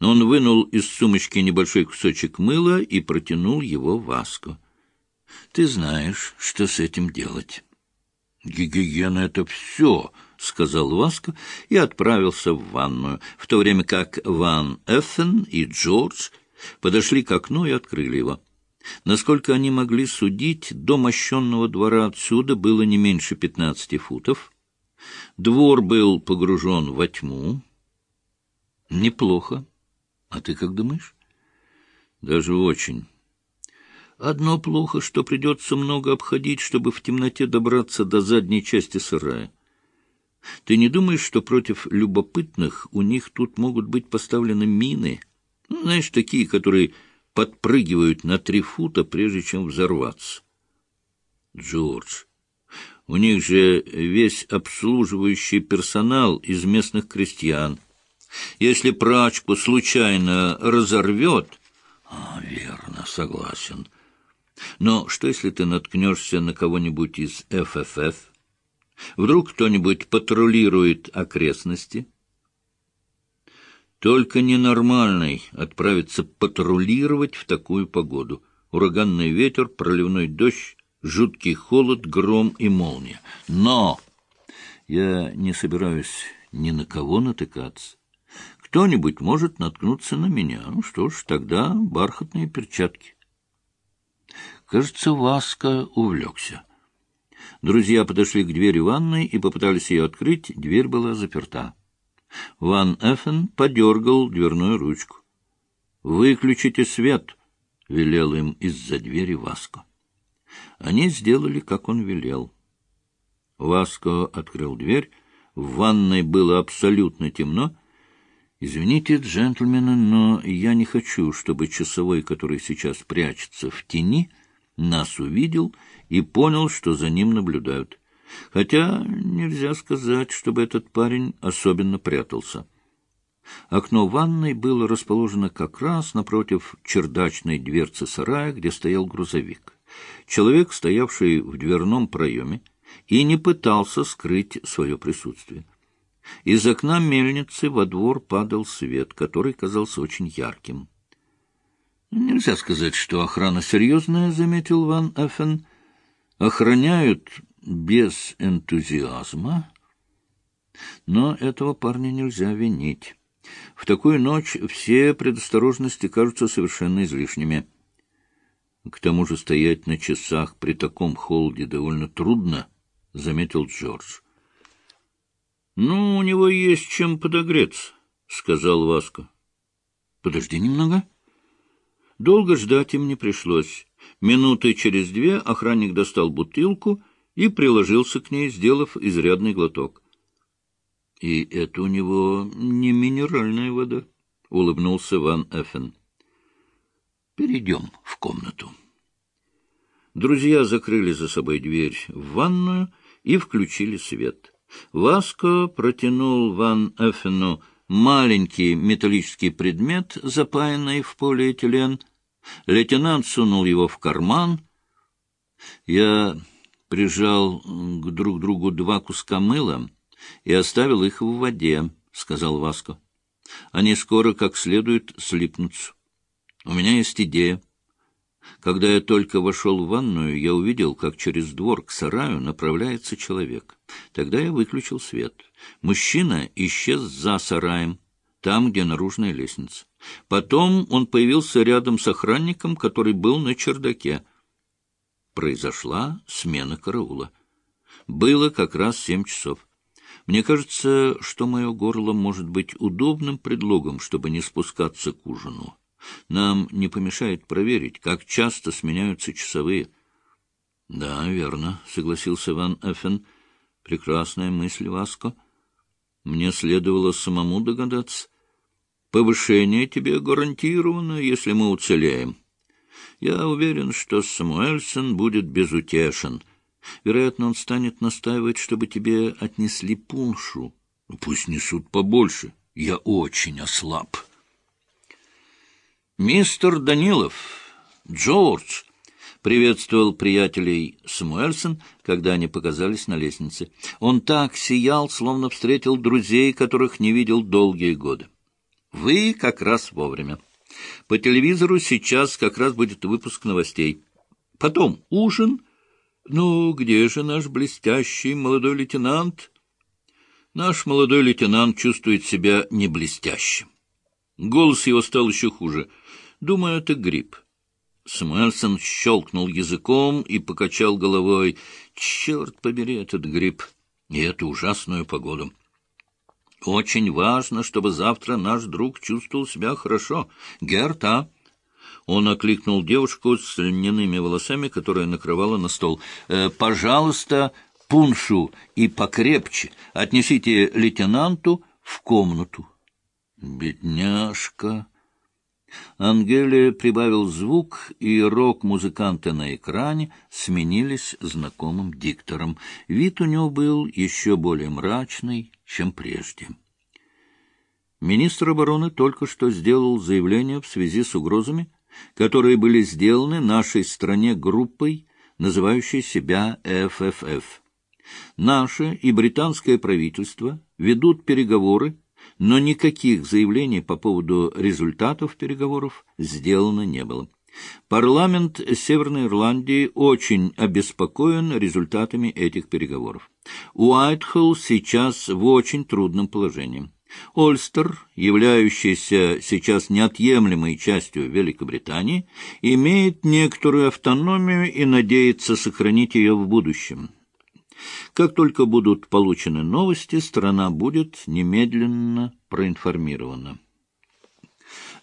Он вынул из сумочки небольшой кусочек мыла и протянул его Васку. — Ты знаешь, что с этим делать. — Гигиена — это все, — сказал Васко и отправился в ванную, в то время как Ван Эффен и Джордж подошли к окну и открыли его. Насколько они могли судить, до мощенного двора отсюда было не меньше пятнадцати футов. Двор был погружен во тьму. Неплохо. А ты как думаешь? Даже очень. Одно плохо, что придется много обходить, чтобы в темноте добраться до задней части сарая. Ты не думаешь, что против любопытных у них тут могут быть поставлены мины? Ну, знаешь, такие, которые подпрыгивают на три фута, прежде чем взорваться. Джордж, у них же весь обслуживающий персонал из местных крестьян. Если прачку случайно разорвет... А, верно, согласен. Но что, если ты наткнешься на кого-нибудь из ФФФ? Вдруг кто-нибудь патрулирует окрестности? Только ненормальный отправится патрулировать в такую погоду. Ураганный ветер, проливной дождь, жуткий холод, гром и молния. Но я не собираюсь ни на кого натыкаться. Кто-нибудь может наткнуться на меня. Ну что ж, тогда бархатные перчатки. Кажется, Васка увлекся. Друзья подошли к двери ванной и попытались ее открыть. Дверь была заперта. Ван Эффен подергал дверную ручку. «Выключите свет!» — велел им из-за двери Васко. Они сделали, как он велел. Васко открыл дверь. В ванной было абсолютно темно. «Извините, джентльмены, но я не хочу, чтобы часовой, который сейчас прячется в тени, нас увидел и понял, что за ним наблюдают. Хотя нельзя сказать, чтобы этот парень особенно прятался. Окно ванной было расположено как раз напротив чердачной дверцы сарая, где стоял грузовик. Человек, стоявший в дверном проеме, и не пытался скрыть свое присутствие. Из окна мельницы во двор падал свет, который казался очень ярким. Нельзя сказать, что охрана серьезная, — заметил Ван Эффен. Охраняют без энтузиазма. Но этого парня нельзя винить. В такую ночь все предосторожности кажутся совершенно излишними. К тому же стоять на часах при таком холоде довольно трудно, — заметил Джордж. — Ну, у него есть чем подогреться, — сказал Васко. — Подожди немного. — Долго ждать им не пришлось. Минуты через две охранник достал бутылку и приложился к ней, сделав изрядный глоток. — И это у него не минеральная вода, — улыбнулся Ван Эффен. — Перейдем в комнату. Друзья закрыли за собой дверь в ванную и включили свет. Васко протянул Ван Эффену маленький металлический предмет, запаянный в полиэтилен. Лейтенант сунул его в карман. Я прижал к друг другу два куска мыла и оставил их в воде, — сказал Васко. Они скоро как следует слипнутся. У меня есть идея. Когда я только вошел в ванную, я увидел, как через двор к сараю направляется человек. Тогда я выключил свет. Мужчина исчез за сараем, там, где наружная лестница. Потом он появился рядом с охранником, который был на чердаке. Произошла смена караула. Было как раз семь часов. Мне кажется, что мое горло может быть удобным предлогом, чтобы не спускаться к ужину. Нам не помешает проверить, как часто сменяются часовые. — Да, верно, — согласился Ван Эффен. — Прекрасная мысль, Васко. Мне следовало самому догадаться. Повышение тебе гарантировано, если мы уцелеем. Я уверен, что Самуэльсон будет безутешен. Вероятно, он станет настаивать, чтобы тебе отнесли пуншу. Пусть несут побольше. Я очень ослаб. «Мистер Данилов, Джордж!» — приветствовал приятелей Самуэльсон, когда они показались на лестнице. Он так сиял, словно встретил друзей, которых не видел долгие годы. Вы как раз вовремя. По телевизору сейчас как раз будет выпуск новостей. Потом ужин. Ну, где же наш блестящий молодой лейтенант? Наш молодой лейтенант чувствует себя не блестящим. Голос его стал еще хуже. Думаю, это грипп. Самуэльсон щелкнул языком и покачал головой. Черт побери этот грипп и эту ужасную погоду. Очень важно, чтобы завтра наш друг чувствовал себя хорошо. Герта. Он окликнул девушку с льняными волосами, которая накрывала на стол. «Э, «Пожалуйста, пуншу и покрепче отнесите лейтенанту в комнату». «Бедняжка!» Ангелия прибавил звук, и рок-музыканты на экране сменились знакомым диктором. Вид у него был еще более мрачный, чем прежде. Министр обороны только что сделал заявление в связи с угрозами, которые были сделаны нашей стране группой, называющей себя ФФФ. Наше и британское правительство ведут переговоры но никаких заявлений по поводу результатов переговоров сделано не было. Парламент Северной Ирландии очень обеспокоен результатами этих переговоров. Уайтхолл сейчас в очень трудном положении. Ольстер, являющийся сейчас неотъемлемой частью Великобритании, имеет некоторую автономию и надеется сохранить ее в будущем. Как только будут получены новости, страна будет немедленно проинформирована.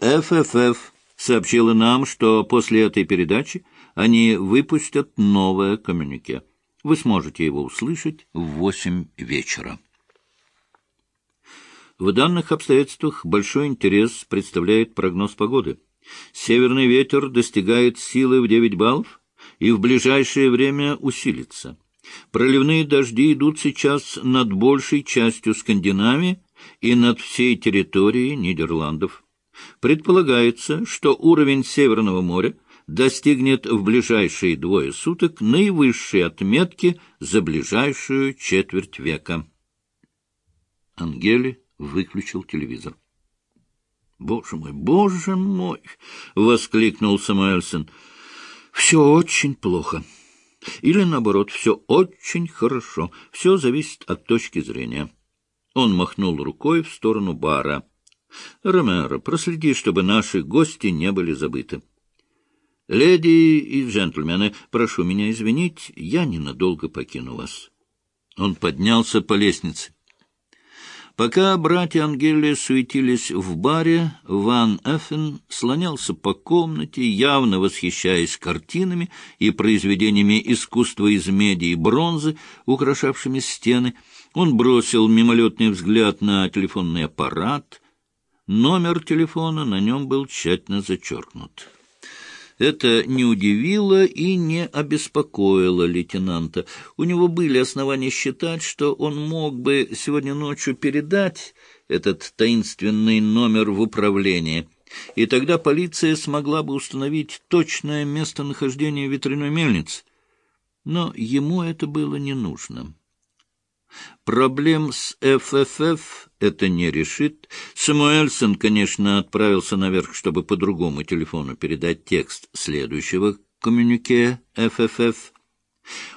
ФФФ сообщила нам, что после этой передачи они выпустят новое коммюнике. Вы сможете его услышать в восемь вечера. В данных обстоятельствах большой интерес представляет прогноз погоды. Северный ветер достигает силы в 9 баллов и в ближайшее время усилится. Проливные дожди идут сейчас над большей частью Скандинавии и над всей территорией Нидерландов. Предполагается, что уровень Северного моря достигнет в ближайшие двое суток наивысшей отметки за ближайшую четверть века. Ангели выключил телевизор. «Боже мой, боже мой!» — воскликнул Самуэльсон. «Все очень плохо». Или, наоборот, все очень хорошо. Все зависит от точки зрения. Он махнул рукой в сторону бара. «Ромеро, проследи, чтобы наши гости не были забыты». «Леди и джентльмены, прошу меня извинить, я ненадолго покину вас». Он поднялся по лестнице. Пока братья Ангелия суетились в баре, Ван Эффен слонялся по комнате, явно восхищаясь картинами и произведениями искусства из меди и бронзы, украшавшими стены. Он бросил мимолетный взгляд на телефонный аппарат. Номер телефона на нем был тщательно зачеркнут. Это не удивило и не обеспокоило лейтенанта. У него были основания считать, что он мог бы сегодня ночью передать этот таинственный номер в управление, и тогда полиция смогла бы установить точное местонахождение ветряной мельницы. Но ему это было не нужно. Проблем с ФФФ это не решит. Самуэльсон, конечно, отправился наверх, чтобы по другому телефону передать текст следующего коммюнике ФФФ.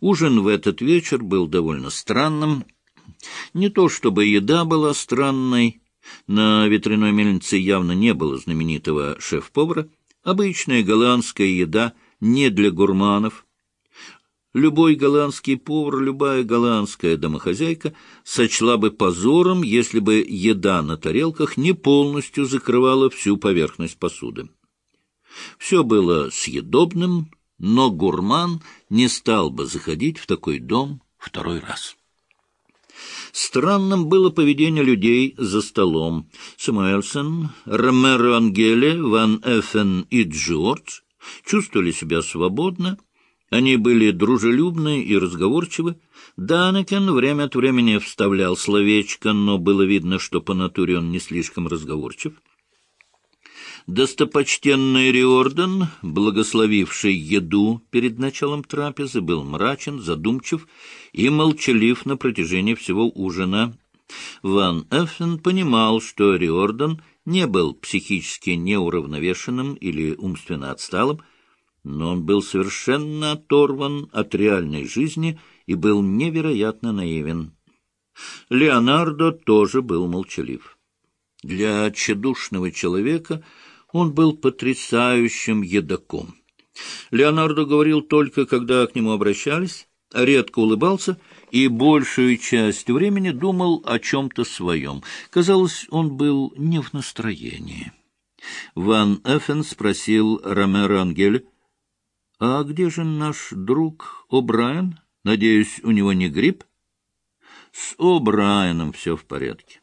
Ужин в этот вечер был довольно странным. Не то чтобы еда была странной, на ветряной мельнице явно не было знаменитого шеф-повара, обычная голландская еда не для гурманов, Любой голландский повар, любая голландская домохозяйка сочла бы позором, если бы еда на тарелках не полностью закрывала всю поверхность посуды. Все было съедобным, но гурман не стал бы заходить в такой дом второй раз. Странным было поведение людей за столом. Самуэльсон, Ромеро Ангеле, Ван Эффен и Джордж чувствовали себя свободно, они были дружелюбны и разговорчивы. Данекен время от времени вставлял словечко, но было видно, что по натуре он не слишком разговорчив. Достопочтенный Риордан, благословивший еду перед началом трапезы, был мрачен, задумчив и молчалив на протяжении всего ужина. Ван Эффен понимал, что Риордан не был психически неуравновешенным или умственно отсталым, но он был совершенно оторван от реальной жизни и был невероятно наивен. Леонардо тоже был молчалив. Для тщедушного человека он был потрясающим едоком. Леонардо говорил только, когда к нему обращались, редко улыбался и большую часть времени думал о чем-то своем. Казалось, он был не в настроении. Ван Эффен спросил Ромеро Ангеля, «А где же наш друг О'Брайен? Надеюсь, у него не грипп?» «С О'Брайеном все в порядке.